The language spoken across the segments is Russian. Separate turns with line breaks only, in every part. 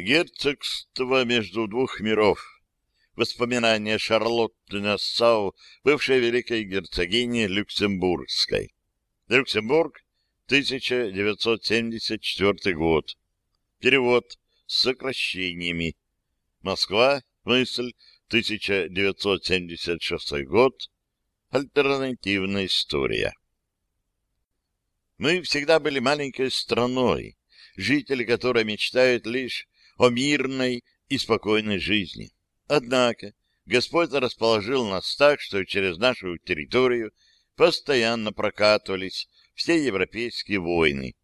Герцогство между двух миров. Воспоминания Шарлотты Нассау, бывшей великой герцогини Люксембургской. Люксембург, 1974 год. Перевод с сокращениями. Москва, мысль, 1976 год. Альтернативная история. Мы всегда были маленькой страной, жители которой мечтают лишь о мирной и спокойной жизни. Однако Господь расположил нас так, что через нашу территорию постоянно прокатывались все европейские войны,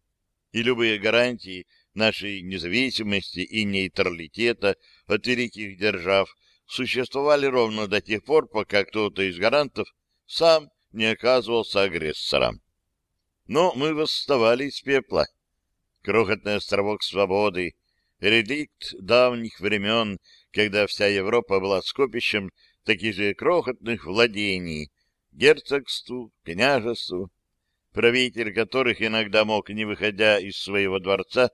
и любые гарантии нашей независимости и нейтралитета от великих держав существовали ровно до тех пор, пока кто-то из гарантов сам не оказывался агрессором. Но мы восставали из пепла. Крохотный островок свободы, реликт давних времен, когда вся Европа была скопищем таких же крохотных владений, герцогству, княжеству, правитель которых иногда мог, не выходя из своего дворца,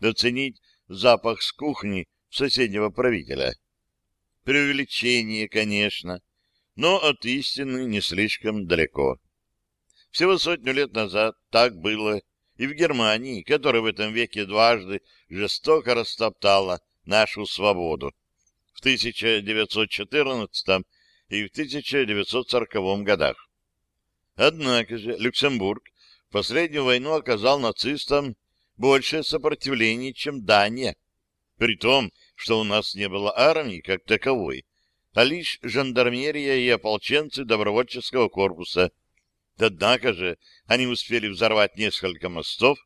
оценить запах с кухни соседнего правителя. Преувеличение, конечно, но от истины не слишком далеко. Всего сотню лет назад так было и в Германии, которая в этом веке дважды жестоко растоптала нашу свободу в 1914 и в 1940 годах. Однако же Люксембург в последнюю войну оказал нацистам большее сопротивление, чем Дания, при том, что у нас не было армии как таковой, а лишь жандармерия и ополченцы добровольческого корпуса. Однако же они успели взорвать несколько мостов,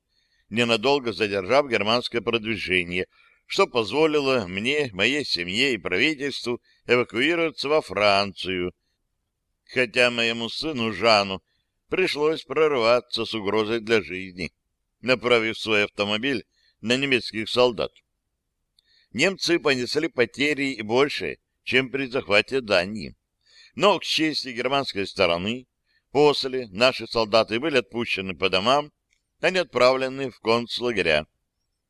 ненадолго задержав германское продвижение, что позволило мне, моей семье и правительству эвакуироваться во Францию, хотя моему сыну Жану пришлось прорываться с угрозой для жизни, направив свой автомобиль на немецких солдат. Немцы понесли потери больше, чем при захвате Дании. Но, к чести германской стороны, после наши солдаты были отпущены по домам, а не отправлены в концлагеря.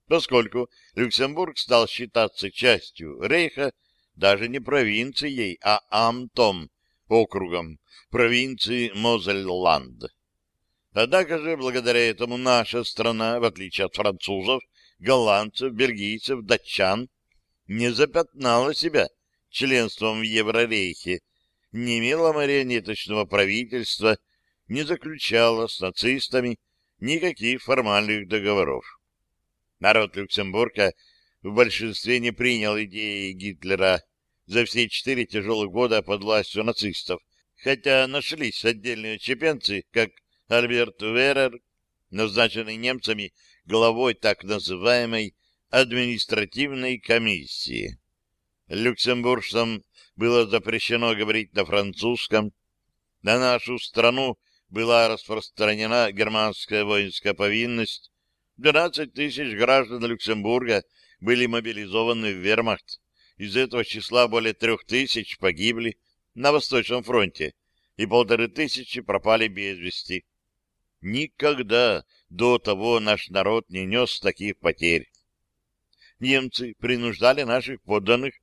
Поскольку Люксембург стал считаться частью Рейха, даже не провинцией, а Амтом, округом провинции Мозельланд. Однако же, благодаря этому наша страна, в отличие от французов, голландцев, бельгийцев, датчан, не запятнала себя членством в Еврорейхе, не имела марионеточного правительства, не заключала с нацистами никаких формальных договоров. Народ Люксембурга в большинстве не принял идеи Гитлера за все четыре тяжелых года под властью нацистов, хотя нашлись отдельные чепенцы, как Альберт Верер, назначенный немцами главой так называемой административной комиссии. Люксембуржцам было запрещено говорить на французском. На нашу страну была распространена германская воинская повинность. 12 тысяч граждан Люксембурга были мобилизованы в вермахт. Из этого числа более трех тысяч погибли на Восточном фронте и полторы тысячи пропали без вести. Никогда до того наш народ не нес таких потерь. Немцы принуждали наших подданных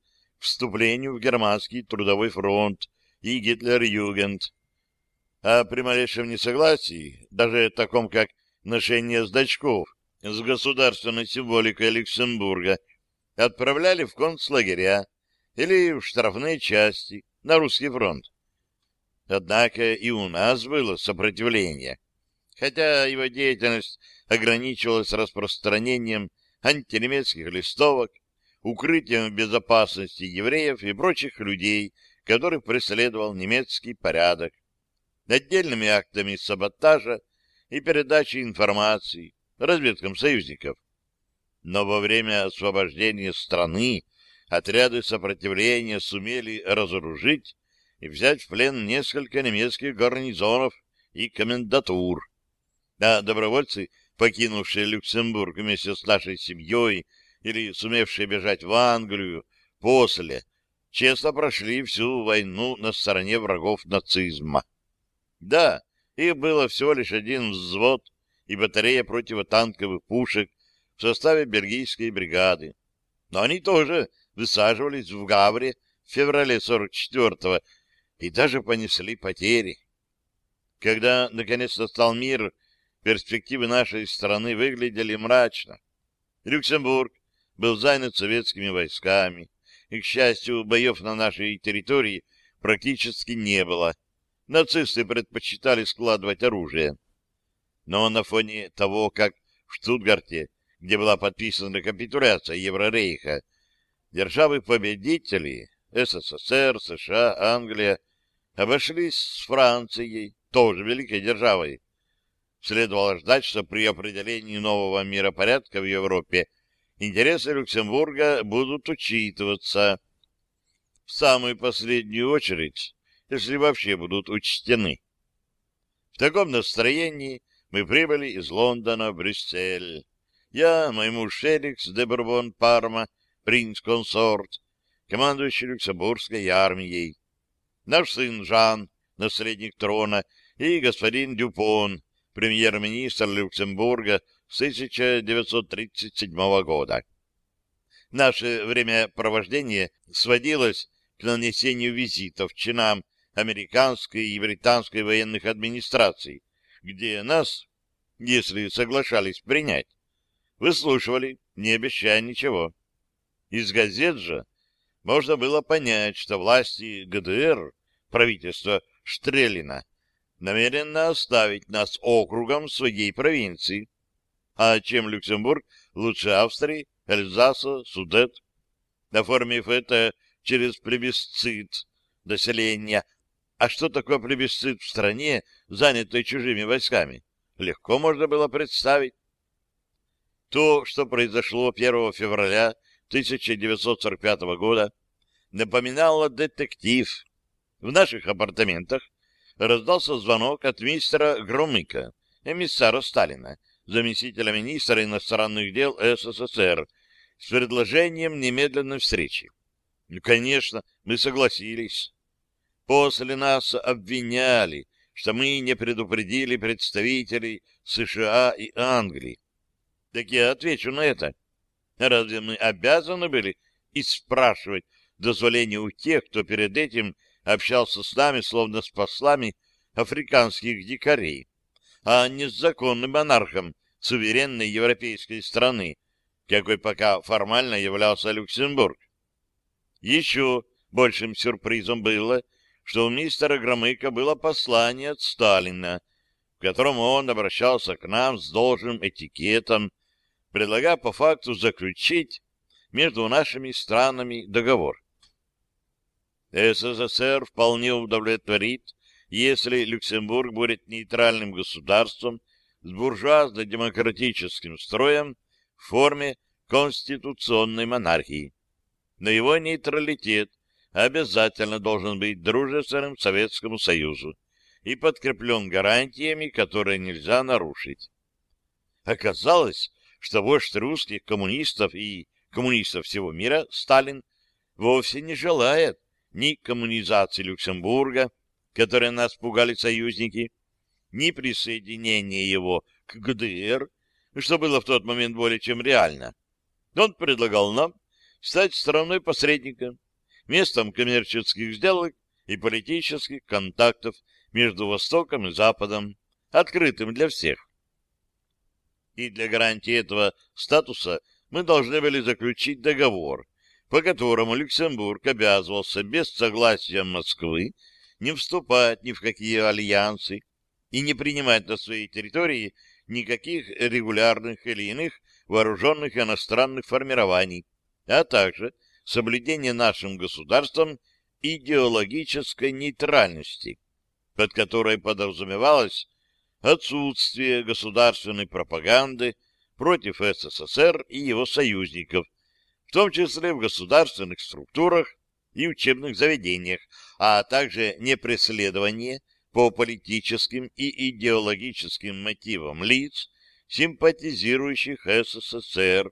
вступлению в германский трудовой фронт и Гитлер-Югент. А при малейшем несогласии, даже таком как ношение значков с государственной символикой Люксембурга, отправляли в концлагеря или в штрафные части на русский фронт. Однако и у нас было сопротивление, хотя его деятельность ограничивалась распространением антинемецких листовок, укрытием безопасности евреев и прочих людей, которых преследовал немецкий порядок, отдельными актами саботажа и передачей информации разведкам союзников. Но во время освобождения страны отряды сопротивления сумели разоружить и взять в плен несколько немецких гарнизонов и комендатур. А добровольцы, покинувшие Люксембург вместе с нашей семьей или сумевшие бежать в Англию после, честно прошли всю войну на стороне врагов нацизма. Да, их было всего лишь один взвод и батарея противотанковых пушек в составе бельгийской бригады. но они тоже высаживались в Гавре в феврале 44-го и даже понесли потери. Когда наконец настал мир, перспективы нашей страны выглядели мрачно. Люксембург был занят советскими войсками, и, к счастью, боев на нашей территории практически не было. Нацисты предпочитали складывать оружие. Но на фоне того, как в Штутгарте, где была подписана капитуляция Еврорейха, державы-победители СССР, США, Англия обошлись с Францией, тоже великой державой. Следовало ждать, что при определении нового миропорядка в Европе интересы Люксембурга будут учитываться в самую последнюю очередь, если вообще будут учтены. В таком настроении мы прибыли из Лондона в Брюссель. Я, мой муж Феликс де Бурбон Парма, принц-консорт, командующий Люксембургской армией, наш сын Жан, наследник трона, и господин Дюпон, премьер-министр Люксембурга с 1937 года. Наше времяпровождение сводилось к нанесению визитов чинам американской и британской военных администраций, где нас, если соглашались принять, выслушивали, не обещая ничего. Из газет же можно было понять, что власти ГДР, правительство Штрелина, намеренно оставить нас округом своей провинции. А чем Люксембург лучше Австрии, Эльзаса, Судет? Оформив это через плебисцит населения. А что такое плебисцит в стране, занятой чужими войсками? Легко можно было представить. То, что произошло 1 февраля 1945 года, напоминало детектив. В наших апартаментах раздался звонок от мистера Громыка, эмиссара Сталина, заместителя министра иностранных дел СССР, с предложением немедленной встречи. Ну, конечно, мы согласились. После нас обвиняли, что мы не предупредили представителей США и Англии. Так я отвечу на это. Разве мы обязаны были и спрашивать дозволение у тех, кто перед этим общался с нами, словно с послами африканских дикарей, а не с законным монархом суверенной европейской страны, какой пока формально являлся Люксембург. Еще большим сюрпризом было, что у мистера Громыка было послание от Сталина, в котором он обращался к нам с должным этикетом, предлагая по факту заключить между нашими странами договор. СССР вполне удовлетворит, если Люксембург будет нейтральным государством с буржуазно-демократическим строем в форме конституционной монархии. Но его нейтралитет обязательно должен быть дружественным Советскому Союзу и подкреплен гарантиями, которые нельзя нарушить. Оказалось, что вождь русских коммунистов и коммунистов всего мира, Сталин, вовсе не желает ни коммунизации Люксембурга, которые нас пугали союзники, ни присоединения его к ГДР, что было в тот момент более чем реально. Он предлагал нам стать стороной посредника, местом коммерческих сделок и политических контактов между Востоком и Западом, открытым для всех. И для гарантии этого статуса мы должны были заключить договор, по которому Люксембург обязывался без согласия Москвы не вступать ни в какие альянсы и не принимать на своей территории никаких регулярных или иных вооруженных иностранных формирований, а также соблюдение нашим государством идеологической нейтральности, под которой подразумевалось отсутствие государственной пропаганды против СССР и его союзников, в том числе в государственных структурах и учебных заведениях, а также непреследование по политическим и идеологическим мотивам лиц, симпатизирующих СССР,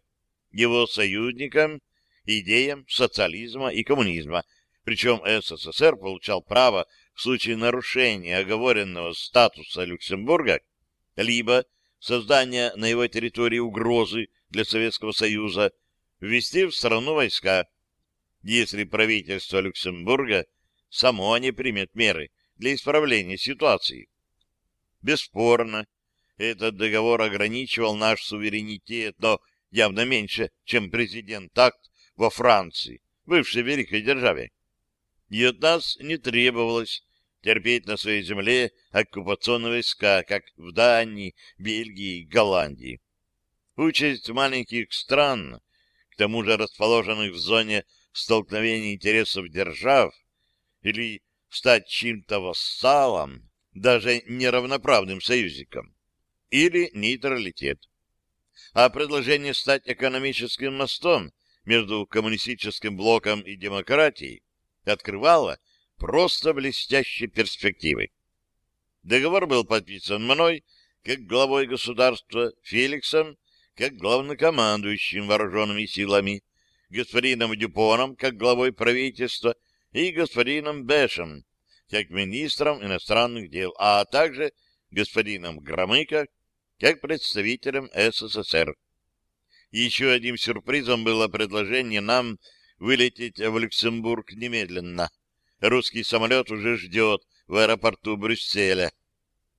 его союзникам, идеям социализма и коммунизма, причем СССР получал право в случае нарушения оговоренного статуса Люксембурга либо создания на его территории угрозы для Советского Союза, ввести в страну войска, если правительство Люксембурга само не примет меры для исправления ситуации. Бесспорно, этот договор ограничивал наш суверенитет, но явно меньше, чем президент-акт во Франции, бывшей великой державе. И от нас не требовалось терпеть на своей земле оккупационные войска, как в Дании, Бельгии, Голландии. Участь маленьких стран, к тому же расположенных в зоне столкновения интересов держав, или стать чьим-то вассалом, даже неравноправным союзником, или нейтралитет. А предложение стать экономическим мостом между коммунистическим блоком и демократией открывало просто блестящие перспективы. Договор был подписан мной, как главой государства, Феликсом, как главнокомандующим вооруженными силами, господином Дюпоном, как главой правительства, и господином Бешем, как министром иностранных дел, а также господином Громыко, как представителем СССР. Еще одним сюрпризом было предложение нам вылететь в Люксембург немедленно. Русский самолет уже ждет в аэропорту Брюсселя.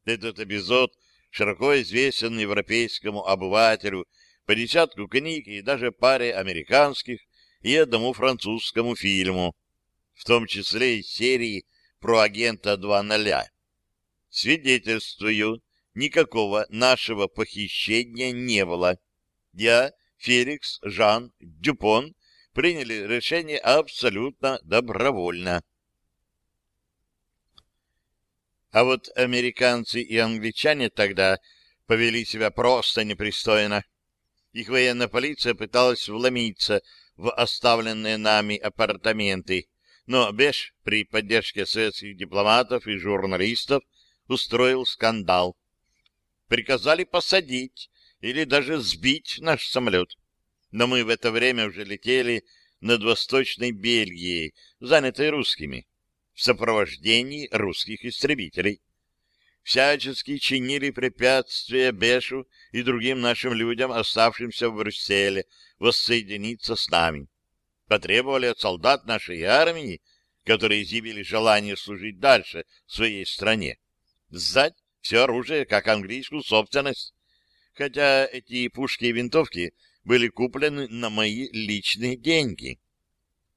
Этот эпизод широко известен европейскому обывателю по десятку книг и даже паре американских и одному французскому фильму, в том числе и серии про агента 2.0. Свидетельствую, никакого нашего похищения не было. Я, Феликс, Жан, Дюпон приняли решение абсолютно добровольно. А вот американцы и англичане тогда повели себя просто непристойно. Их военная полиция пыталась вломиться в оставленные нами апартаменты, но Беш при поддержке советских дипломатов и журналистов устроил скандал. Приказали посадить или даже сбить наш самолет. Но мы в это время уже летели над Восточной Бельгией, занятой русскими в сопровождении русских истребителей. Всячески чинили препятствия Бешу и другим нашим людям, оставшимся в Брюсселе, воссоединиться с нами. Потребовали от солдат нашей армии, которые изъявили желание служить дальше своей стране, сдать все оружие как английскую собственность, хотя эти пушки и винтовки были куплены на мои личные деньги.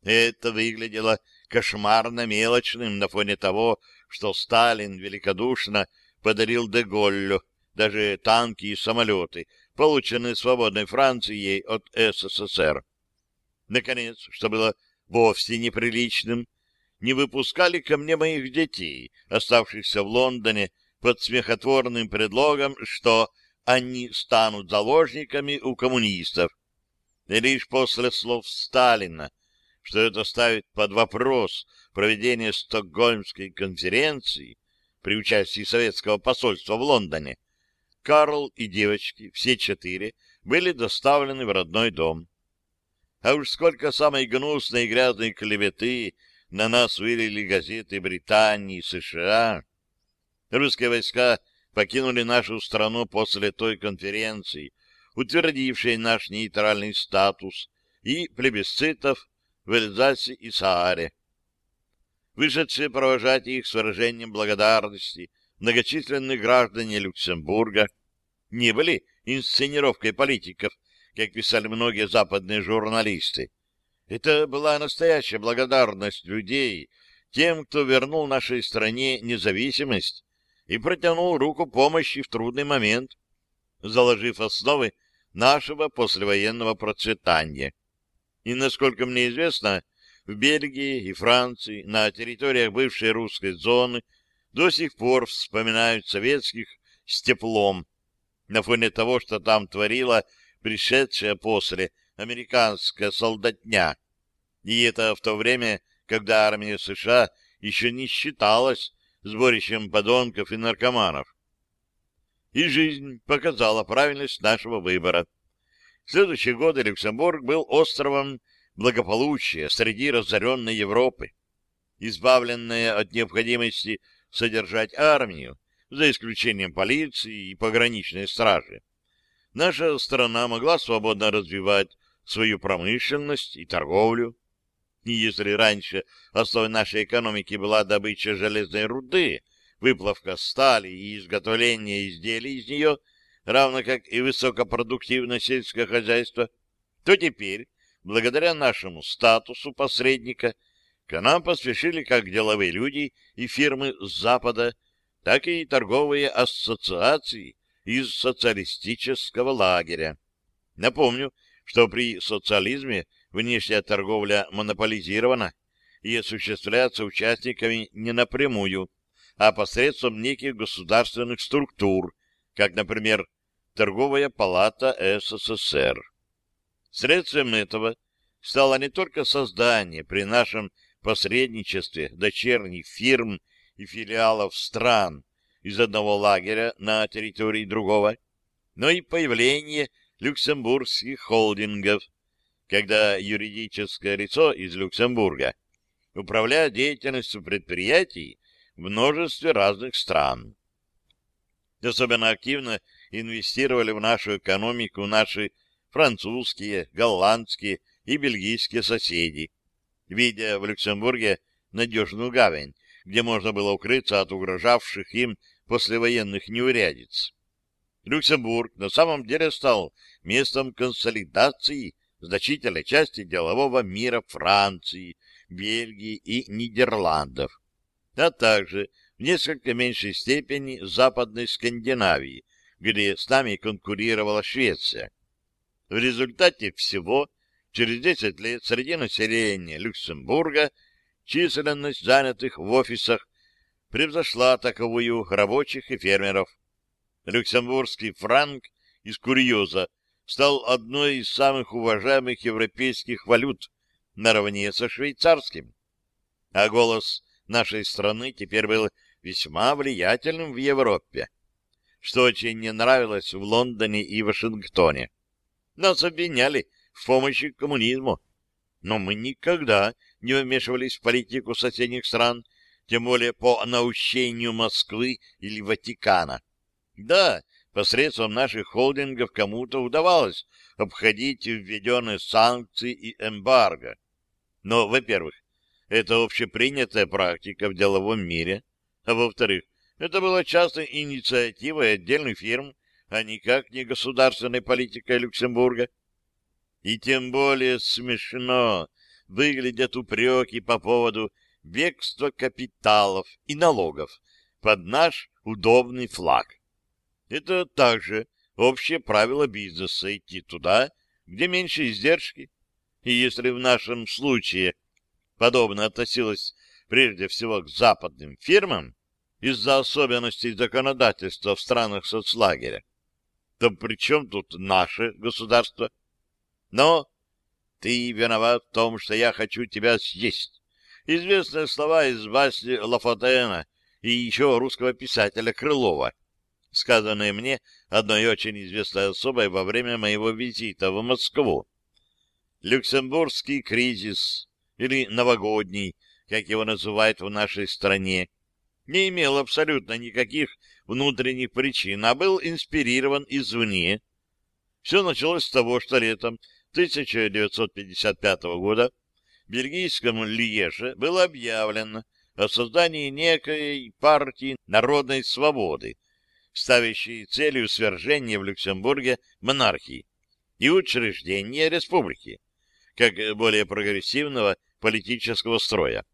Это выглядело кошмарно мелочным на фоне того, что Сталин великодушно подарил Деголлю даже танки и самолеты, полученные свободной Францией от СССР. Наконец, что было вовсе неприличным, не выпускали ко мне моих детей, оставшихся в Лондоне, под смехотворным предлогом, что они станут заложниками у коммунистов. И лишь после слов Сталина что это ставит под вопрос проведение Стокгольмской конференции при участии советского посольства в Лондоне, Карл и девочки, все четыре, были доставлены в родной дом. А уж сколько самой гнусной и грязной клеветы на нас вылили газеты Британии, США. Русские войска покинули нашу страну после той конференции, утвердившей наш нейтральный статус и плебисцитов в Эльзасе и Сааре. Вышедшие провожать их с выражением благодарности многочисленные граждане Люксембурга не были инсценировкой политиков, как писали многие западные журналисты. Это была настоящая благодарность людей тем, кто вернул нашей стране независимость и протянул руку помощи в трудный момент, заложив основы нашего послевоенного процветания. И, насколько мне известно, в Бельгии и Франции, на территориях бывшей русской зоны, до сих пор вспоминают советских с теплом, на фоне того, что там творила пришедшая после американская солдатня. И это в то время, когда армия США еще не считалась сборищем подонков и наркоманов. И жизнь показала правильность нашего выбора. В следующие годы Люксембург был островом благополучия среди разоренной Европы, избавленная от необходимости содержать армию, за исключением полиции и пограничной стражи. Наша страна могла свободно развивать свою промышленность и торговлю. И если раньше основой нашей экономики была добыча железной руды, выплавка стали и изготовление изделий из нее, равно как и высокопродуктивное сельское хозяйство, то теперь, благодаря нашему статусу посредника, к нам поспешили как деловые люди и фирмы с Запада, так и торговые ассоциации из социалистического лагеря. Напомню, что при социализме внешняя торговля монополизирована и осуществляется участниками не напрямую, а посредством неких государственных структур, как, например, Торговая палата СССР. Средством этого стало не только создание при нашем посредничестве дочерних фирм и филиалов стран из одного лагеря на территории другого, но и появление люксембургских холдингов, когда юридическое лицо из Люксембурга управляет деятельностью предприятий в множестве разных стран. Особенно активно инвестировали в нашу экономику наши французские, голландские и бельгийские соседи, видя в Люксембурге надежную гавань, где можно было укрыться от угрожавших им послевоенных неурядиц. Люксембург на самом деле стал местом консолидации значительной части делового мира Франции, Бельгии и Нидерландов, а также в несколько меньшей степени Западной Скандинавии, где с нами конкурировала Швеция. В результате всего через 10 лет среди населения Люксембурга численность занятых в офисах превзошла таковую рабочих и фермеров. Люксембургский франк из курьеза стал одной из самых уважаемых европейских валют наравне со швейцарским. А голос нашей страны теперь был весьма влиятельным в Европе, что очень не нравилось в Лондоне и Вашингтоне. Нас обвиняли в помощи коммунизму, но мы никогда не вмешивались в политику соседних стран, тем более по наущению Москвы или Ватикана. Да, посредством наших холдингов кому-то удавалось обходить введенные санкции и эмбарго. Но, во-первых, это общепринятая практика в деловом мире, а во-вторых, это была частной инициативой отдельных фирм, а никак не государственной политикой Люксембурга. И тем более смешно выглядят упреки по поводу бегства капиталов и налогов под наш удобный флаг. Это также общее правило бизнеса — идти туда, где меньше издержки. И если в нашем случае подобное относилось прежде всего к западным фирмам из-за особенностей законодательства в странах соцлагеря, то при чем тут наше государство? Но ты виноват в том, что я хочу тебя съесть. Известные слова из басни Лафотена и еще русского писателя Крылова, сказанные мне одной очень известной особой во время моего визита в Москву. Люксембургский кризис, или новогодний, как его называют в нашей стране, не имел абсолютно никаких внутренних причин, а был инспирирован извне. Все началось с того, что летом 1955 года в бельгийском Льеже было объявлено о создании некой партии народной свободы, ставящей целью свержения в Люксембурге монархии и учреждения республики, как более прогрессивного политического строя.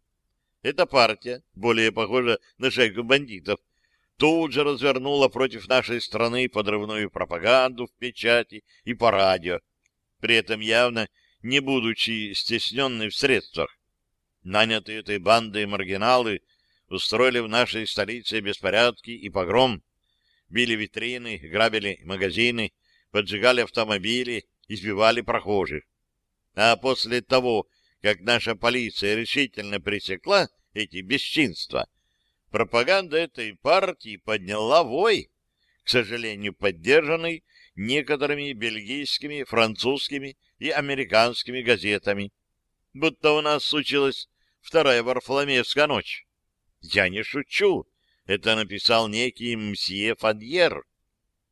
Эта партия, более похожа на шайку бандитов, тут же развернула против нашей страны подрывную пропаганду в печати и по радио, при этом явно не будучи стесненной в средствах. Нанятые этой бандой маргиналы устроили в нашей столице беспорядки и погром, били витрины, грабили магазины, поджигали автомобили, избивали прохожих. А после того, как наша полиция решительно пресекла эти бесчинства, пропаганда этой партии подняла вой, к сожалению, поддержанный некоторыми бельгийскими, французскими и американскими газетами, будто у нас случилась вторая Варфоломеевская ночь. Я не шучу, это написал некий мсье Фадьер.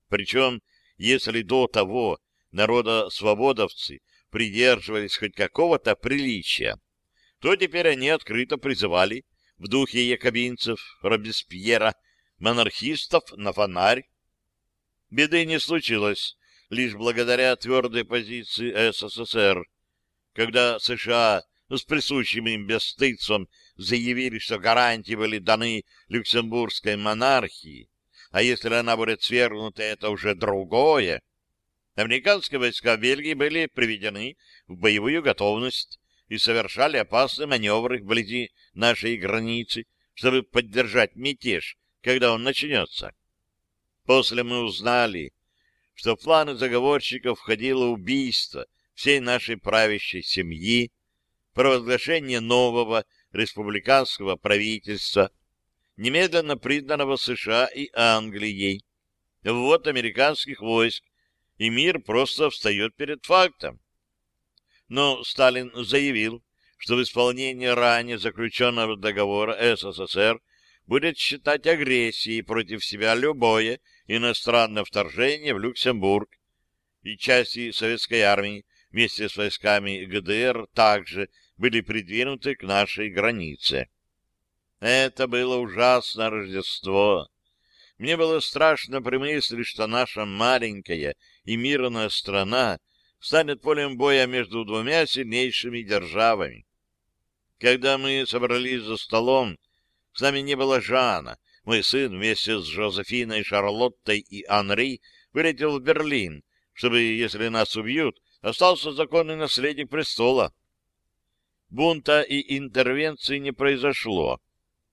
Причем, если до того народа-свободовцы придерживались хоть какого-то приличия, то теперь они открыто призывали в духе якобинцев Робеспьера монархистов на фонарь. Беды не случилось лишь благодаря твердой позиции СССР, когда США с присущим им бесстыдством заявили, что гарантии были даны люксембургской монархии, а если она будет свергнута, это уже другое. Американские войска Бельгии были приведены в боевую готовность и совершали опасные маневры вблизи нашей границы, чтобы поддержать мятеж, когда он начнется. После мы узнали, что в планы заговорщиков входило убийство всей нашей правящей семьи, провозглашение нового республиканского правительства, немедленно признанного США и Англией, ввод американских войск, и мир просто встает перед фактом. Но Сталин заявил, что в исполнении ранее заключенного договора СССР будет считать агрессией против себя любое иностранное вторжение в Люксембург, и части советской армии вместе с войсками ГДР также были придвинуты к нашей границе. Это было ужасное Рождество. Мне было страшно при мысли, что наша маленькая и мирная страна станет полем боя между двумя сильнейшими державами. Когда мы собрались за столом, с нами не было Жана. Мой сын вместе с Жозефиной, Шарлоттой и Анри вылетел в Берлин, чтобы, если нас убьют, остался законный наследник престола. Бунта и интервенции не произошло.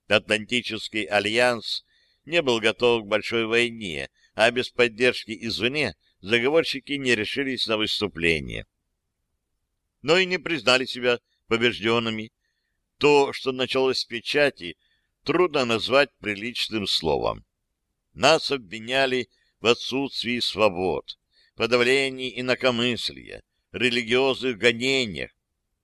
Атлантический альянс не был готов к большой войне, а без поддержки извне заговорщики не решились на выступление. Но и не признали себя побежденными. То, что началось с печати, трудно назвать приличным словом. Нас обвиняли в отсутствии свобод, подавлении инакомыслия, религиозных гонениях,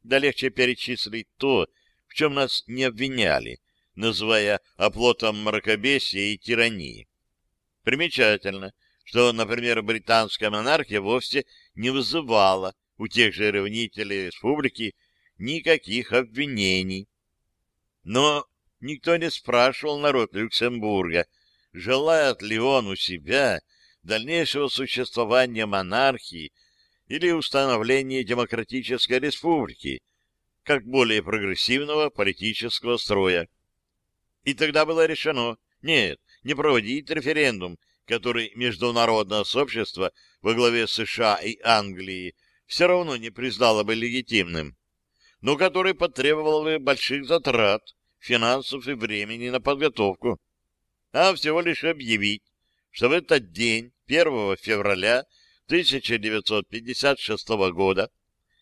да легче перечислить то, в чем нас не обвиняли, называя оплотом мракобесия и тирании. Примечательно, что, например, британская монархия вовсе не вызывала у тех же ревнителей республики никаких обвинений. Но никто не спрашивал народ Люксембурга, желает ли он у себя дальнейшего существования монархии или установления демократической республики, как более прогрессивного политического строя. И тогда было решено, нет, не проводить референдум, который международное сообщество во главе США и Англии все равно не признало бы легитимным, но который потребовал бы больших затрат, финансов и времени на подготовку, а всего лишь объявить, что в этот день, 1 февраля 1956 года,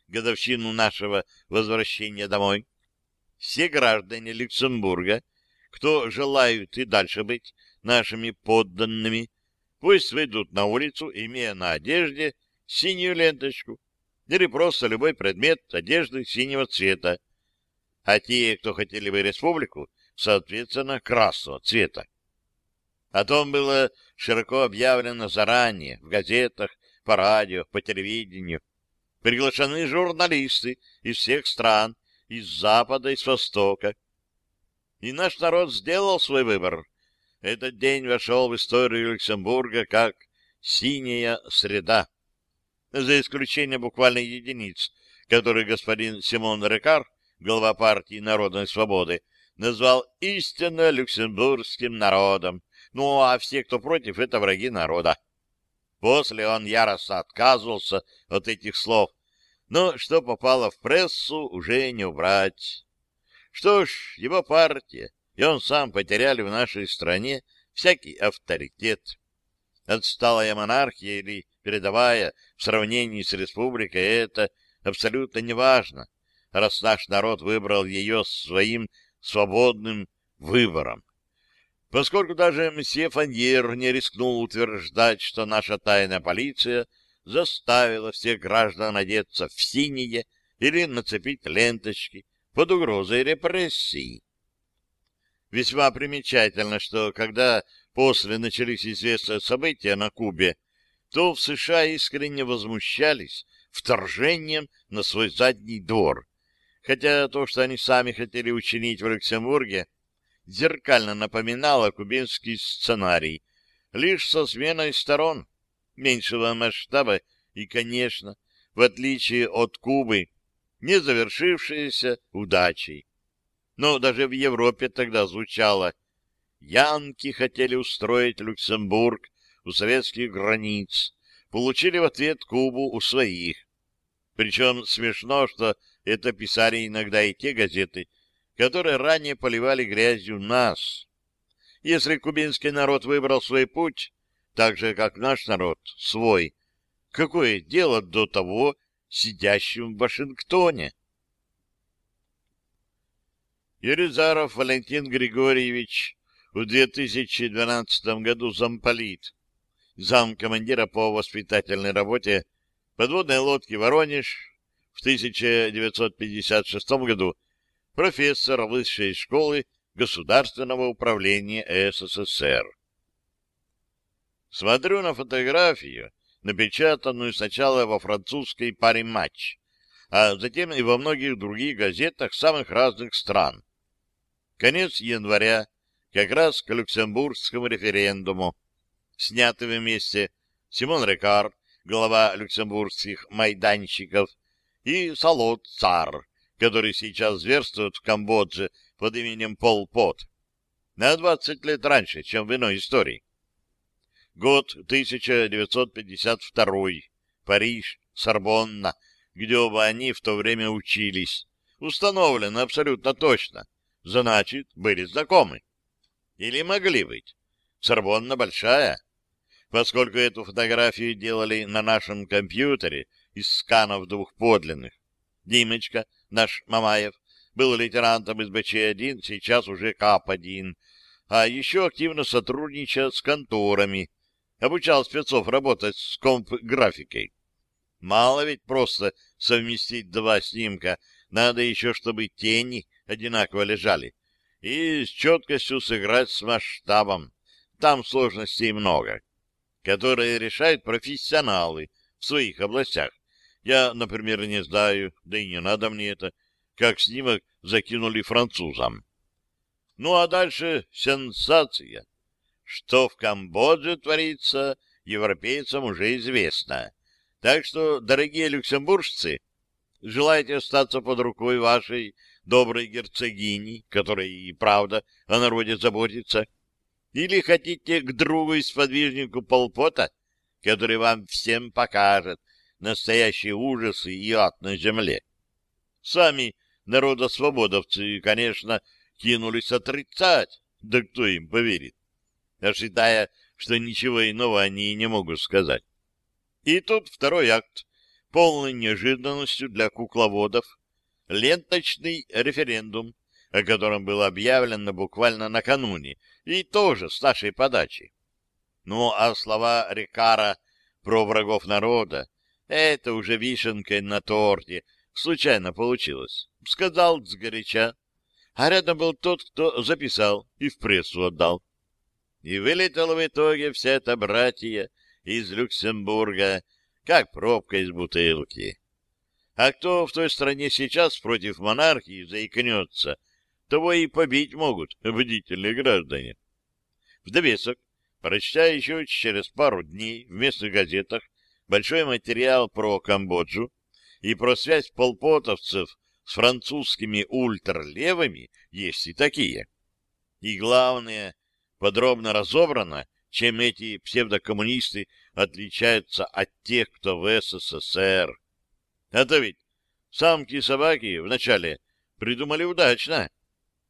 годовщину нашего возвращения домой, все граждане Люксембурга, кто желают и дальше быть нашими подданными, пусть выйдут на улицу, имея на одежде синюю ленточку или просто любой предмет одежды синего цвета, а те, кто хотели бы республику, соответственно, красного цвета. О том было широко объявлено заранее в газетах, по радио, по телевидению. Приглашены журналисты из всех стран, из Запада и с Востока. И наш народ сделал свой выбор. Этот день вошел в историю Люксембурга как «синяя среда». За исключением буквально единиц, которые господин Симон Рекар, глава партии Народной Свободы, назвал истинно люксембургским народом, ну а все, кто против, это враги народа. После он яростно отказывался от этих слов, но что попало в прессу, уже не убрать. Что ж, его партия и он сам потеряли в нашей стране всякий авторитет. Отсталая монархия или передовая в сравнении с республикой — это абсолютно неважно, раз наш народ выбрал ее своим свободным выбором. Поскольку даже мсье Фаньер не рискнул утверждать, что наша тайная полиция заставила всех граждан одеться в синие или нацепить ленточки под угрозой репрессий. Весьма примечательно, что когда после начались известные события на Кубе, то в США искренне возмущались вторжением на свой задний двор. Хотя то, что они сами хотели учинить в Люксембурге, зеркально напоминало кубинский сценарий, лишь со сменой сторон, меньшего масштаба и, конечно, в отличие от Кубы, не завершившееся удачей. Но даже в Европе тогда звучало «Янки хотели устроить Люксембург у советских границ, получили в ответ Кубу у своих». Причем смешно, что это писали иногда и те газеты, которые ранее поливали грязью нас. Если кубинский народ выбрал свой путь, так же, как наш народ, свой, какое дело до того, сидящим в Вашингтоне? Ерезаров Валентин Григорьевич в 2012 году замполит, замкомандира по воспитательной работе подводной лодки «Воронеж», в 1956 году профессор Высшей школы Государственного управления СССР. Смотрю на фотографию, напечатанную сначала во французской паре «Матч», а затем и во многих других газетах самых разных стран. Конец января, как раз к люксембургскому референдуму, снятый вместе Симон Рекар, глава люксембургских майданщиков, и Салот Цар, который сейчас зверствует в Камбодже под именем Пол Пот, на 20 лет раньше, чем в иной истории. Год 1952. Париж, Сорбонна, где оба они в то время учились. Установлено абсолютно точно. Значит, были знакомы. Или могли быть. Сорбонна большая. Поскольку эту фотографию делали на нашем компьютере из сканов двух подлинных. Димочка, наш Мамаев, был лейтенантом из БЧ-1, сейчас уже КАП-1, а еще активно сотрудничает с конторами, обучал спецов работать с комп-графикой. Мало ведь просто совместить два снимка, надо еще, чтобы тени одинаково лежали, и с четкостью сыграть с масштабом. Там сложностей много, которые решают профессионалы в своих областях. Я, например, не знаю, да и не надо мне это, как снимок закинули французам. Ну а дальше сенсация. Что в Камбодже творится, европейцам уже известно. Так что, дорогие люксембуржцы, желаете остаться под рукой вашей доброй герцогини, которая и правда о народе заботится, или хотите к другу и сподвижнику Полпота, который вам всем покажет настоящие ужасы и ад на земле. Сами народосвободовцы, конечно, кинулись отрицать, да кто им поверит? ожидая, что ничего иного они не могут сказать. И тут второй акт, полной неожиданностью для кукловодов, ленточный референдум, о котором было объявлено буквально накануне, и тоже с нашей подачи. Ну, а слова Рикара про врагов народа — это уже вишенкой на торте, случайно получилось. Сказал сгоряча, а рядом был тот, кто записал и в прессу отдал. И вылетела в итоге вся эта братья из Люксембурга, как пробка из бутылки. А кто в той стране сейчас против монархии заикнется, того и побить могут бдительные граждане. В довесок, прочтя еще через пару дней в местных газетах большой материал про Камбоджу и про связь полпотовцев с французскими ультралевыми, есть и такие. И главное, подробно разобрано, чем эти псевдокоммунисты отличаются от тех, кто в СССР. Это ведь самки собаки вначале придумали удачно.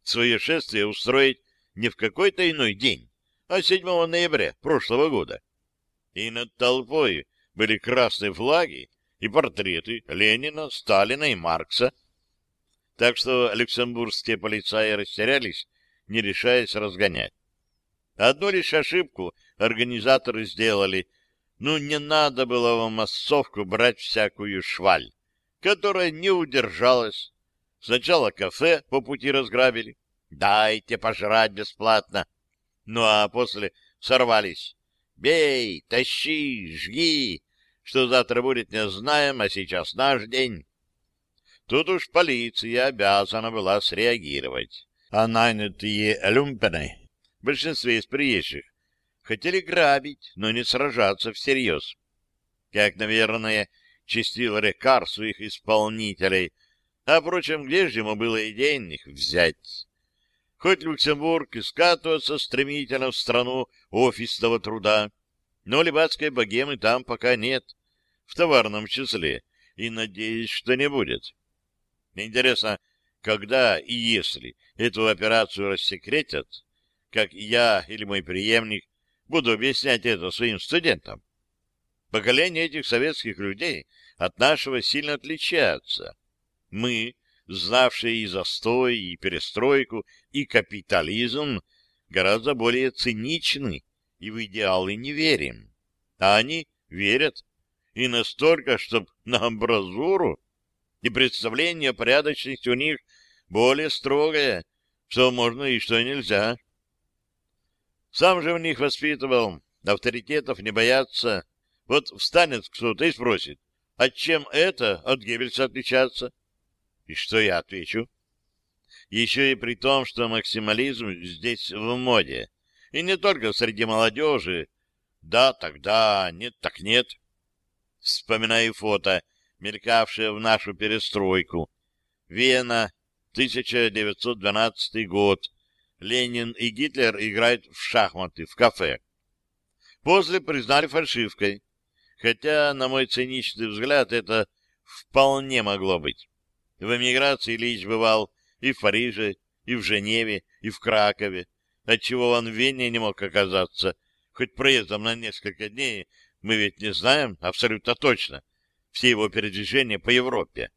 Свое шествие устроить не в какой-то иной день, а 7 ноября прошлого года. И над толпой были красные флаги и портреты Ленина, Сталина и Маркса. Так что люксембургские полицаи растерялись, не решаясь разгонять. Одну лишь ошибку организаторы сделали. Ну, не надо было в массовку брать всякую шваль, которая не удержалась. Сначала кафе по пути разграбили. Дайте пожрать бесплатно. Ну, а после сорвались. Бей, тащи, жги, Что завтра будет, не знаем, а сейчас наш день. Тут уж полиция обязана была среагировать. А нанятые люмпены, в большинстве из приезжих, хотели грабить, но не сражаться всерьез. Как, наверное, чистил Рекар своих исполнителей, а, впрочем, где же ему было и денег взять? Хоть Люксембург и скатывается стремительно в страну офисного труда, но либатской богемы там пока нет, в товарном числе, и надеюсь, что не будет. Интересно, когда и если эту операцию рассекретят, как я или мой преемник буду объяснять это своим студентам? Поколение этих советских людей от нашего сильно отличается. Мы, знавшие и застой, и перестройку, и капитализм, гораздо более циничны и в идеалы не верим. А они верят. И настолько, чтобы на амбразуру и представление о порядочности у них более строгое, что можно и что нельзя. Сам же в них воспитывал, авторитетов не бояться. Вот встанет кто-то и спросит, а чем это от Геббельса отличается? И что я отвечу? Еще и при том, что максимализм здесь в моде. И не только среди молодежи. Да, тогда, нет, так нет. Вспоминаю фото мелькавшее в нашу перестройку. Вена, 1912 год. Ленин и Гитлер играют в шахматы в кафе. После признали фальшивкой, хотя, на мой циничный взгляд, это вполне могло быть. В эмиграции Ильич бывал и в Париже, и в Женеве, и в Кракове, отчего он в Вене не мог оказаться, хоть проездом на несколько дней мы ведь не знаем абсолютно точно, все его передвижения по Европе.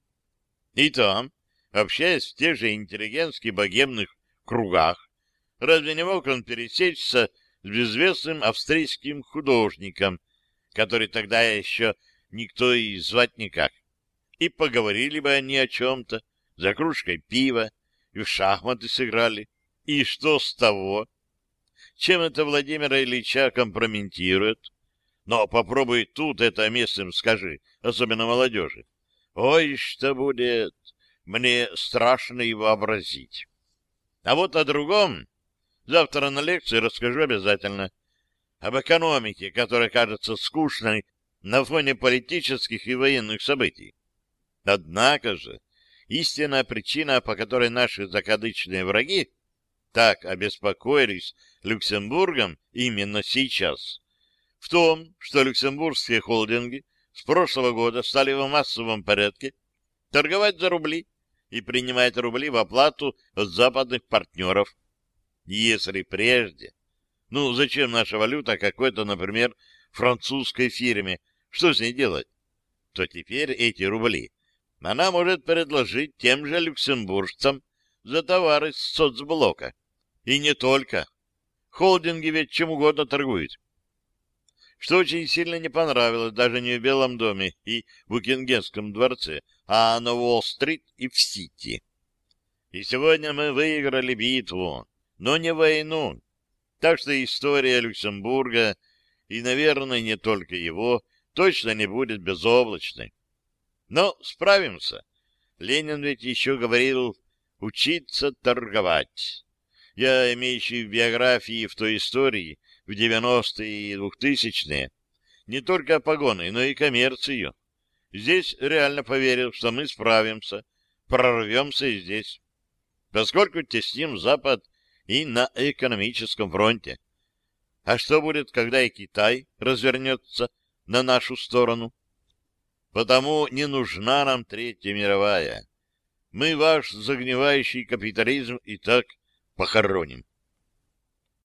И там, общаясь в тех же интеллигентских богемных кругах, разве не мог он пересечься с безвестным австрийским художником, который тогда еще никто и звать никак, и поговорили бы они о чем-то, за кружкой пива, и в шахматы сыграли. И что с того? Чем это Владимира Ильича компрометирует? Но попробуй тут это местным скажи, особенно молодежи. Ой, что будет, мне страшно и вообразить. А вот о другом завтра на лекции расскажу обязательно. Об экономике, которая кажется скучной на фоне политических и военных событий. Однако же, истинная причина, по которой наши закадычные враги так обеспокоились Люксембургом именно сейчас, в том, что люксембургские холдинги с прошлого года стали в массовом порядке торговать за рубли и принимать рубли в оплату от западных партнеров. Если прежде, ну зачем наша валюта какой-то, например, французской фирме, что с ней делать, то теперь эти рубли она может предложить тем же люксембуржцам за товары с соцблока. И не только. Холдинги ведь чем угодно торгуют что очень сильно не понравилось даже не в Белом доме и в Букингемском дворце, а на Уолл-стрит и в Сити. И сегодня мы выиграли битву, но не войну. Так что история Люксембурга, и, наверное, не только его, точно не будет безоблачной. Но справимся. Ленин ведь еще говорил «учиться торговать». Я, имеющий в биографии в той истории, в 90-е и 2000-е не только погоны, но и коммерцию. Здесь реально поверил, что мы справимся, прорвемся и здесь, поскольку тесним Запад и на экономическом фронте. А что будет, когда и Китай развернется на нашу сторону? Потому не нужна нам Третья мировая. Мы ваш загнивающий капитализм и так похороним.